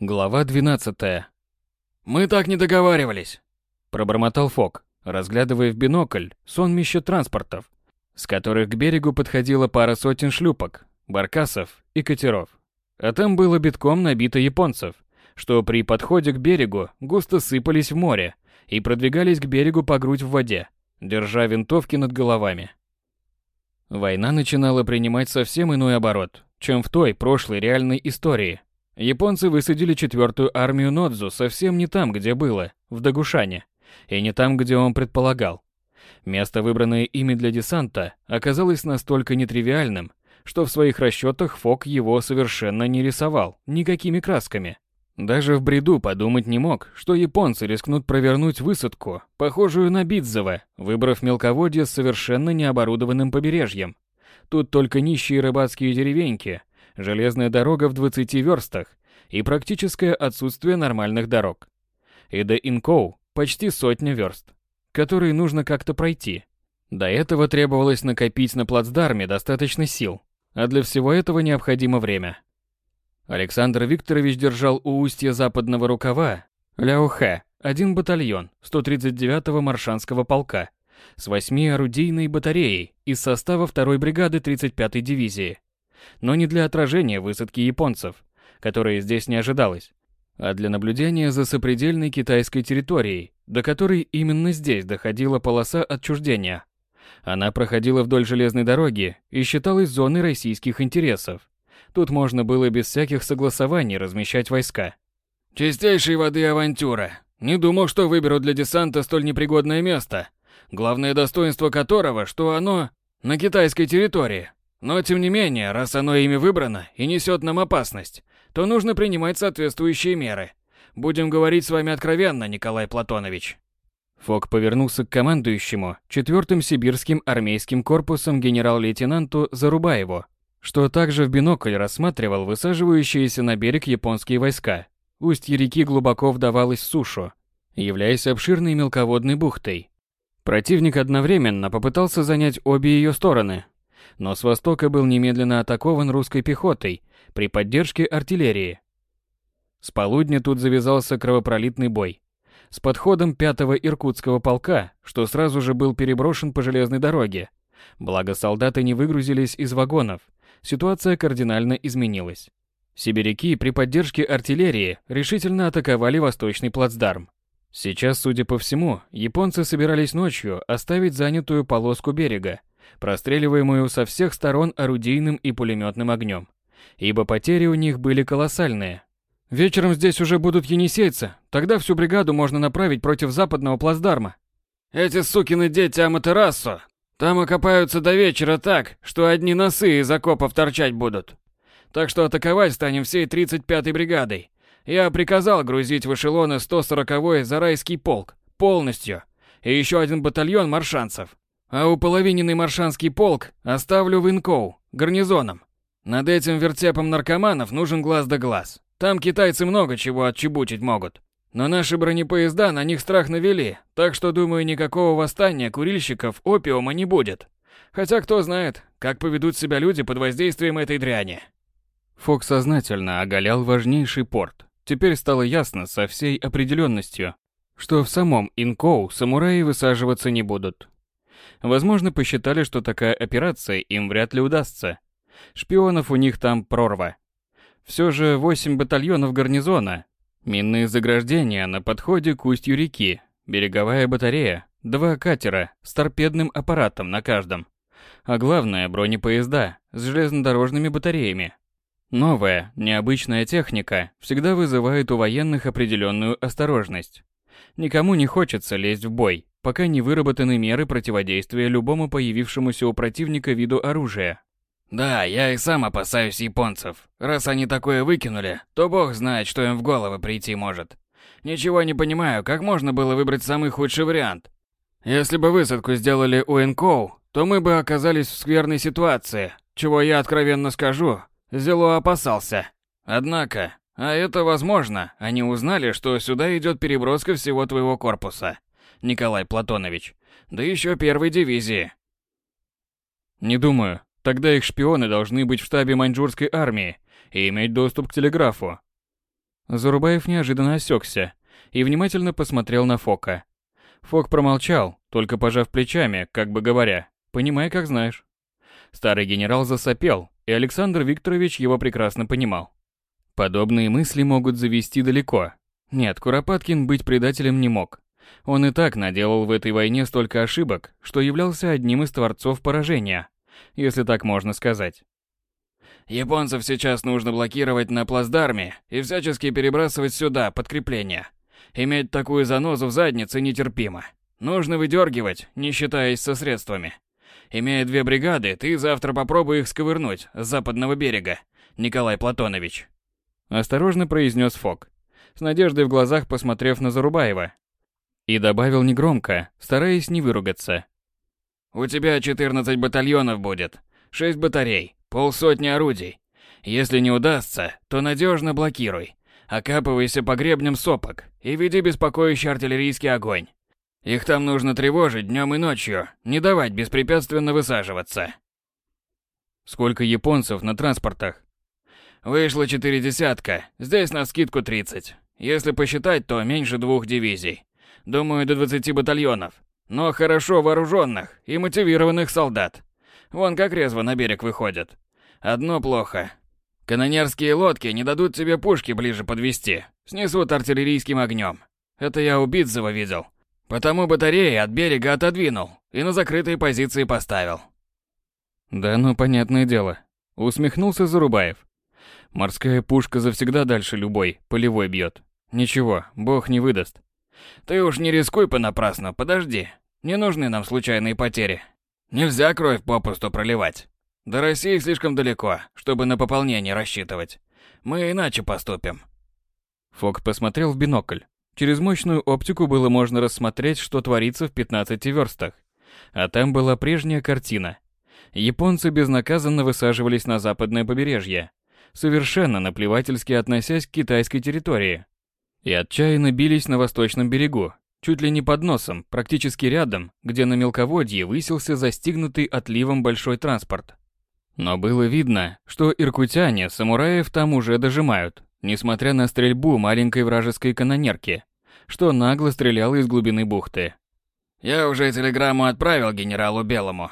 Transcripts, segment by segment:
Глава 12. Мы так не договаривались, пробормотал Фок, разглядывая в бинокль сонмище транспортов, с которых к берегу подходила пара сотен шлюпок, баркасов и катеров. А там было битком набито японцев, что при подходе к берегу густо сыпались в море и продвигались к берегу по грудь в воде, держа винтовки над головами. Война начинала принимать совсем иной оборот, чем в той прошлой реальной истории. Японцы высадили четвертую армию Нодзу совсем не там, где было, в Дагушане, и не там, где он предполагал. Место, выбранное ими для десанта, оказалось настолько нетривиальным, что в своих расчетах Фок его совершенно не рисовал никакими красками. Даже в бреду подумать не мог, что японцы рискнут провернуть высадку, похожую на Бидзово, выбрав мелководье с совершенно необорудованным побережьем. Тут только нищие рыбацкие деревеньки, железная дорога в 20 верстах и практическое отсутствие нормальных дорог. И до Инкоу почти сотня верст, которые нужно как-то пройти. До этого требовалось накопить на плацдарме достаточно сил, а для всего этого необходимо время. Александр Викторович держал у устья западного рукава Ляохэ один батальон 139-го Маршанского полка с 8 орудийной батареей из состава 2-й бригады 35-й дивизии. Но не для отражения высадки японцев, которой здесь не ожидалось, а для наблюдения за сопредельной китайской территорией, до которой именно здесь доходила полоса отчуждения. Она проходила вдоль железной дороги и считалась зоной российских интересов. Тут можно было без всяких согласований размещать войска. Чистейшей воды авантюра. Не думал, что выберу для десанта столь непригодное место. Главное достоинство которого, что оно на китайской территории. Но тем не менее, раз оно ими выбрано и несет нам опасность, то нужно принимать соответствующие меры. Будем говорить с вами откровенно, Николай Платонович. Фок повернулся к командующему четвертым сибирским армейским корпусом генерал-лейтенанту Зарубаеву что также в бинокль рассматривал высаживающиеся на берег японские войска. Устье реки глубоко вдавалось в сушу, являясь обширной мелководной бухтой. Противник одновременно попытался занять обе ее стороны, но с востока был немедленно атакован русской пехотой при поддержке артиллерии. С полудня тут завязался кровопролитный бой. С подходом 5-го Иркутского полка, что сразу же был переброшен по железной дороге. Благо солдаты не выгрузились из вагонов, ситуация кардинально изменилась. Сибиряки при поддержке артиллерии решительно атаковали восточный плацдарм. Сейчас, судя по всему, японцы собирались ночью оставить занятую полоску берега, простреливаемую со всех сторон орудийным и пулеметным огнем, ибо потери у них были колоссальные. Вечером здесь уже будут енисейцы, тогда всю бригаду можно направить против западного плацдарма. Эти сукины дети Аматерасо там окопаются до вечера так, что одни носы из окопов торчать будут. Так что атаковать станем всей 35-й бригадой. Я приказал грузить в эшелоны 140-й Зарайский полк полностью и еще один батальон маршанцев. А уполовиненный маршанский полк оставлю в Инкоу, гарнизоном. Над этим вертепом наркоманов нужен глаз да глаз. Там китайцы много чего отчебучить могут. Но наши бронепоезда на них страх навели, так что, думаю, никакого восстания курильщиков опиума не будет. Хотя кто знает, как поведут себя люди под воздействием этой дряни. Фок сознательно оголял важнейший порт. Теперь стало ясно со всей определенностью, что в самом Инкоу самураи высаживаться не будут. Возможно, посчитали, что такая операция им вряд ли удастся. Шпионов у них там прорва. Все же 8 батальонов гарнизона Минные заграждения на подходе к устью реки, береговая батарея, два катера с торпедным аппаратом на каждом. А главное, бронепоезда с железнодорожными батареями. Новая, необычная техника всегда вызывает у военных определенную осторожность. Никому не хочется лезть в бой, пока не выработаны меры противодействия любому появившемуся у противника виду оружия. Да, я и сам опасаюсь японцев. Раз они такое выкинули, то бог знает, что им в голову прийти может. Ничего не понимаю, как можно было выбрать самый худший вариант. Если бы высадку сделали у Энкоу, то мы бы оказались в скверной ситуации, чего я откровенно скажу, Зело опасался. Однако, а это возможно, они узнали, что сюда идет переброска всего твоего корпуса, Николай Платонович, да еще первой дивизии. Не думаю, Тогда их шпионы должны быть в штабе маньчжурской армии и иметь доступ к телеграфу. Зарубаев неожиданно осекся и внимательно посмотрел на Фока. Фок промолчал, только пожав плечами, как бы говоря, понимай, как знаешь. Старый генерал засопел, и Александр Викторович его прекрасно понимал. Подобные мысли могут завести далеко. Нет, Куропаткин быть предателем не мог. Он и так наделал в этой войне столько ошибок, что являлся одним из творцов поражения, если так можно сказать. Японцев сейчас нужно блокировать на плацдарме и всячески перебрасывать сюда подкрепления. Иметь такую занозу в заднице нетерпимо. Нужно выдергивать, не считаясь со средствами. Имея две бригады, ты завтра попробуй их сковырнуть с западного берега, Николай Платонович. Осторожно произнес Фок, с надеждой в глазах посмотрев на Зарубаева. И добавил негромко, стараясь не выругаться. У тебя 14 батальонов будет, 6 батарей, полсотни орудий. Если не удастся, то надежно блокируй. Окапывайся по гребням сопок и веди беспокоящий артиллерийский огонь. Их там нужно тревожить днем и ночью, не давать беспрепятственно высаживаться. Сколько японцев на транспортах? Вышло четыре десятка, здесь на скидку 30. Если посчитать, то меньше двух дивизий. Думаю, до 20 батальонов. Но хорошо вооруженных и мотивированных солдат. Вон как резво на берег выходят. Одно плохо. Канонерские лодки не дадут тебе пушки ближе подвести. Снесут артиллерийским огнем. Это я у Бидзова видел. Потому батареи от берега отодвинул и на закрытые позиции поставил. Да ну, понятное дело. Усмехнулся Зарубаев. Морская пушка завсегда дальше любой, полевой бьет. Ничего, бог не выдаст. Ты уж не рискуй понапрасну, подожди. Не нужны нам случайные потери. Нельзя кровь попусту проливать. До России слишком далеко, чтобы на пополнение рассчитывать. Мы иначе поступим. Фок посмотрел в бинокль. Через мощную оптику было можно рассмотреть, что творится в 15 верстах. А там была прежняя картина. Японцы безнаказанно высаживались на западное побережье, совершенно наплевательски относясь к китайской территории. И отчаянно бились на восточном берегу, чуть ли не под носом, практически рядом, где на мелководье высился застигнутый отливом большой транспорт. Но было видно, что иркутяне самураев там уже дожимают, несмотря на стрельбу маленькой вражеской канонерки, что нагло стреляла из глубины бухты. «Я уже телеграмму отправил генералу Белому.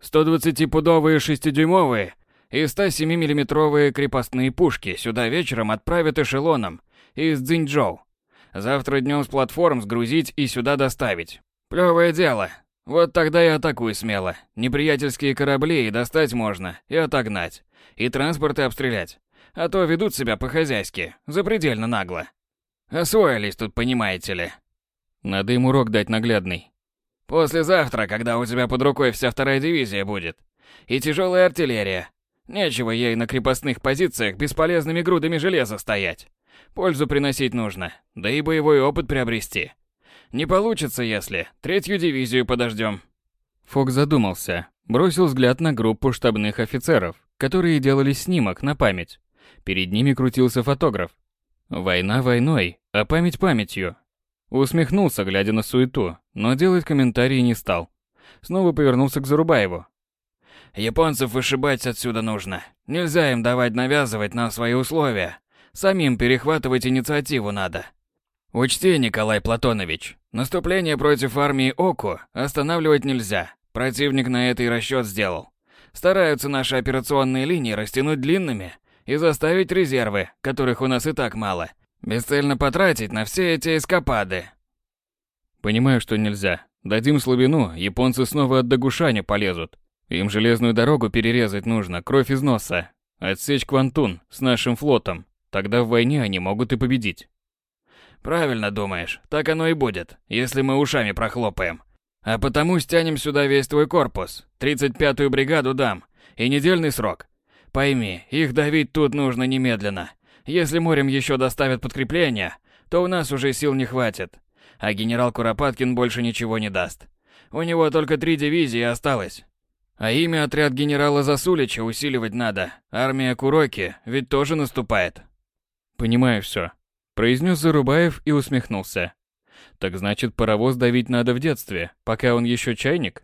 120-пудовые шестидюймовые и 107-миллиметровые крепостные пушки сюда вечером отправят эшелоном из Цзиньчжоу. Завтра днем с платформ сгрузить и сюда доставить. Плевое дело. Вот тогда и атакуй смело. Неприятельские корабли и достать можно, и отогнать. И транспорты обстрелять. А то ведут себя по-хозяйски, запредельно нагло. Освоились тут, понимаете ли. Надо им урок дать наглядный. Послезавтра, когда у тебя под рукой вся вторая дивизия будет. И тяжелая артиллерия. Нечего ей на крепостных позициях бесполезными грудами железа стоять. Пользу приносить нужно, да и боевой опыт приобрести. Не получится, если третью дивизию подождем. Фок задумался, бросил взгляд на группу штабных офицеров, которые делали снимок на память. Перед ними крутился фотограф. Война войной, а память памятью. Усмехнулся, глядя на суету, но делать комментарии не стал. Снова повернулся к Зарубаеву. Японцев вышибать отсюда нужно. Нельзя им давать навязывать нам свои условия. Самим перехватывать инициативу надо. Учти, Николай Платонович, наступление против армии Оку останавливать нельзя. Противник на это и расчет сделал. Стараются наши операционные линии растянуть длинными и заставить резервы, которых у нас и так мало, бесцельно потратить на все эти эскапады. Понимаю, что нельзя. Дадим слабину, японцы снова от Дагушаня полезут. Им железную дорогу перерезать нужно, кровь из носа. Отсечь Квантун с нашим флотом. Тогда в войне они могут и победить. Правильно думаешь, так оно и будет, если мы ушами прохлопаем. А потому стянем сюда весь твой корпус, 35-ю бригаду дам, и недельный срок. Пойми, их давить тут нужно немедленно. Если морем еще доставят подкрепления, то у нас уже сил не хватит. А генерал Куропаткин больше ничего не даст. У него только три дивизии осталось. А имя отряд генерала Засулича усиливать надо. Армия Куроки ведь тоже наступает. Понимаю все, произнес Зарубаев и усмехнулся. Так значит, паровоз давить надо в детстве, пока он еще чайник?